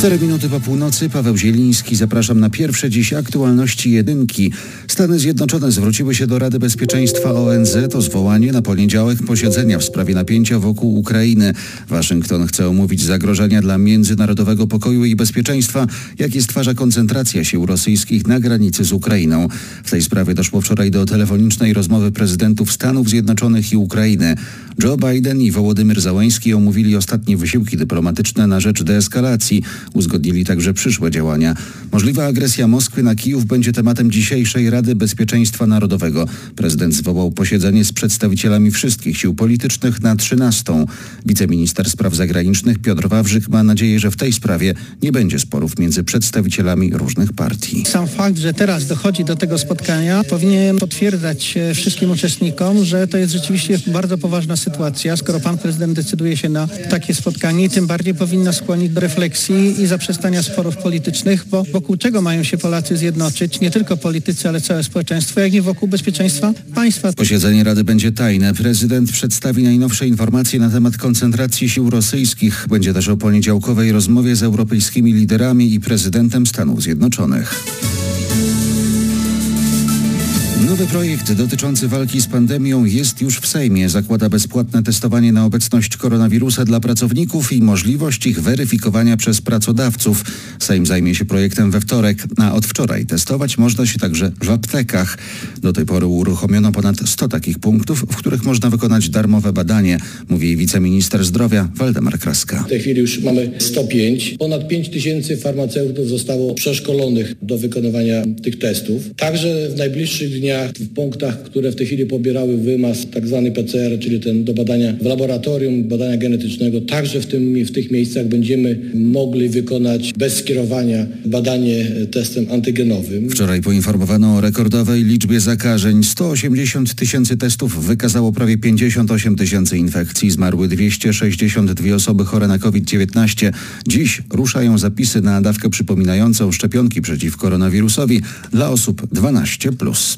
Cztery minuty po północy, Paweł Zieliński. Zapraszam na pierwsze dziś aktualności jedynki. Stany Zjednoczone zwróciły się do Rady Bezpieczeństwa ONZ o zwołanie na poniedziałek posiedzenia w sprawie napięcia wokół Ukrainy. Waszyngton chce omówić zagrożenia dla międzynarodowego pokoju i bezpieczeństwa, jakie stwarza koncentracja sił rosyjskich na granicy z Ukrainą. W tej sprawie doszło wczoraj do telefonicznej rozmowy prezydentów Stanów Zjednoczonych i Ukrainy. Joe Biden i Wołodymyr Załański omówili ostatnie wysiłki dyplomatyczne na rzecz deeskalacji. Uzgodnili także przyszłe działania. Możliwa agresja Moskwy na Kijów będzie tematem dzisiejszej Rady Bezpieczeństwa Narodowego. Prezydent zwołał posiedzenie z przedstawicielami wszystkich sił politycznych na 13. Wiceminister Spraw Zagranicznych Piotr Wawrzyk ma nadzieję, że w tej sprawie nie będzie sporów między przedstawicielami różnych partii. Sam fakt, że teraz dochodzi do tego spotkania powinien potwierdzać wszystkim uczestnikom, że to jest rzeczywiście bardzo poważna sytuacja. Skoro pan prezydent decyduje się na takie spotkanie, tym bardziej powinno skłonić do refleksji i zaprzestania sporów politycznych, bo wokół czego mają się Polacy zjednoczyć, nie tylko politycy, ale całe społeczeństwo, jak i wokół bezpieczeństwa państwa. Posiedzenie Rady będzie tajne. Prezydent przedstawi najnowsze informacje na temat koncentracji sił rosyjskich. Będzie też o poniedziałkowej rozmowie z europejskimi liderami i prezydentem Stanów Zjednoczonych. Nowy projekt dotyczący walki z pandemią jest już w Sejmie. Zakłada bezpłatne testowanie na obecność koronawirusa dla pracowników i możliwość ich weryfikowania przez pracodawców. Sejm zajmie się projektem we wtorek, a od wczoraj testować można się także w aptekach. Do tej pory uruchomiono ponad 100 takich punktów, w których można wykonać darmowe badanie, mówi wiceminister zdrowia Waldemar Kraska. W tej chwili już mamy 105. Ponad 5 tysięcy farmaceutów zostało przeszkolonych do wykonywania tych testów. Także w najbliższych dniach w punktach, które w tej chwili pobierały wymaz tak zwany PCR, czyli ten do badania w laboratorium, badania genetycznego, także w, tym, w tych miejscach będziemy mogli wykonać bez skierowania badanie testem antygenowym. Wczoraj poinformowano o rekordowej liczbie zakażeń. 180 tysięcy testów wykazało prawie 58 tysięcy infekcji. Zmarły 262 osoby chore na COVID-19. Dziś ruszają zapisy na dawkę przypominającą szczepionki przeciw koronawirusowi dla osób 12+. Plus.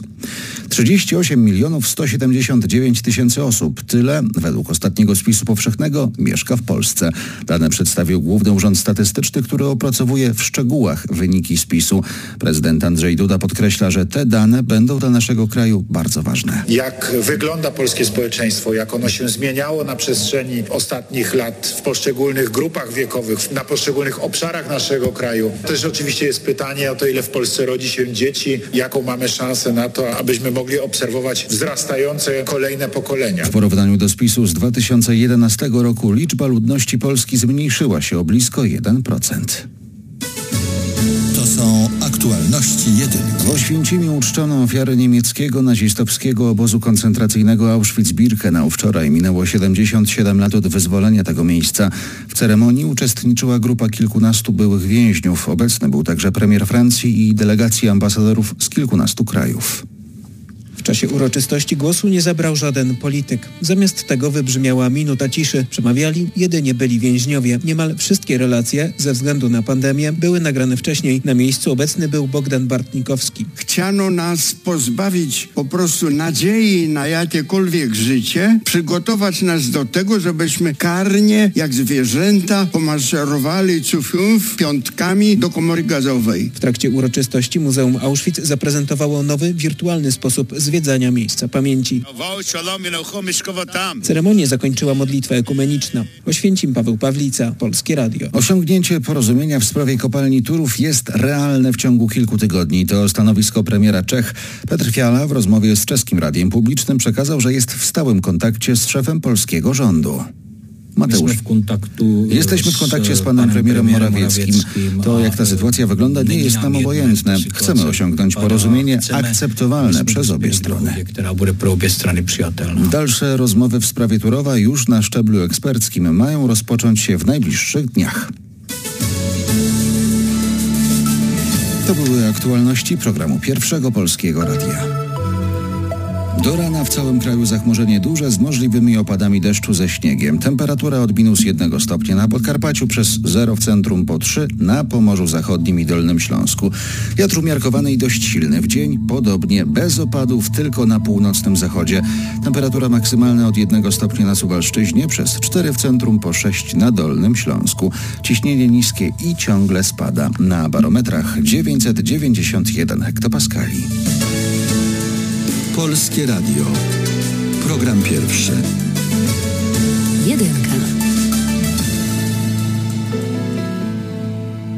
38 milionów 179 tysięcy osób. Tyle, według ostatniego spisu powszechnego, mieszka w Polsce. Dane przedstawił Główny Urząd Statystyczny, który opracowuje w szczegółach wyniki spisu. Prezydent Andrzej Duda podkreśla, że te dane będą dla naszego kraju bardzo ważne. Jak wygląda polskie społeczeństwo, jak ono się zmieniało na przestrzeni ostatnich lat w poszczególnych grupach wiekowych, na poszczególnych obszarach naszego kraju. Też oczywiście jest pytanie o to, ile w Polsce rodzi się dzieci, jaką mamy szansę na to, abyśmy mogli obserwować wzrastające kolejne pokolenia. W porównaniu do spisu z 2011 roku liczba ludności Polski zmniejszyła się o blisko 1%. To są aktualności jedynki. W Oświęcimiu uczczono ofiary niemieckiego nazistowskiego obozu koncentracyjnego Auschwitz-Birkenau. Wczoraj minęło 77 lat od wyzwolenia tego miejsca. W ceremonii uczestniczyła grupa kilkunastu byłych więźniów. Obecny był także premier Francji i delegacji ambasadorów z kilkunastu krajów. W czasie uroczystości głosu nie zabrał żaden polityk. Zamiast tego wybrzmiała minuta ciszy. Przemawiali jedynie byli więźniowie. Niemal wszystkie relacje, ze względu na pandemię, były nagrane wcześniej. Na miejscu obecny był Bogdan Bartnikowski. Chciano nas pozbawić po prostu nadziei na jakiekolwiek życie, przygotować nas do tego, żebyśmy karnie, jak zwierzęta, pomaszerowali cufów piątkami do komory gazowej. W trakcie uroczystości Muzeum Auschwitz zaprezentowało nowy, wirtualny sposób zwiedzania miejsca pamięci. Ceremonię zakończyła modlitwa ekumeniczna. Oświęcim Paweł Pawlica, Polskie Radio. Osiągnięcie porozumienia w sprawie kopalni Turów jest realne w ciągu kilku tygodni. To stanowisko premiera Czech. Petr Fiala w rozmowie z czeskim radiem publicznym przekazał, że jest w stałym kontakcie z szefem polskiego rządu. Mateusz. W kontaktu Jesteśmy w kontakcie z panem premierem Morawieckim. To, jak ta sytuacja wygląda, nie jest nam obojętne. Chcemy osiągnąć porozumienie akceptowalne przez obie strony. Dalsze rozmowy w sprawie Turowa już na szczeblu eksperckim mają rozpocząć się w najbliższych dniach. To były aktualności programu Pierwszego Polskiego Radia. Do rana w całym kraju zachmurzenie duże z możliwymi opadami deszczu ze śniegiem. Temperatura od minus jednego stopnia na Podkarpaciu przez 0 w centrum po 3 na Pomorzu Zachodnim i Dolnym Śląsku. Wiatr umiarkowany i dość silny. W dzień podobnie bez opadów tylko na północnym zachodzie. Temperatura maksymalna od 1 stopnia na Suwalszczyźnie przez 4 w centrum po 6 na Dolnym Śląsku. Ciśnienie niskie i ciągle spada. Na barometrach 991 hektopaskali. Polskie Radio. Program pierwszy. Jedynka.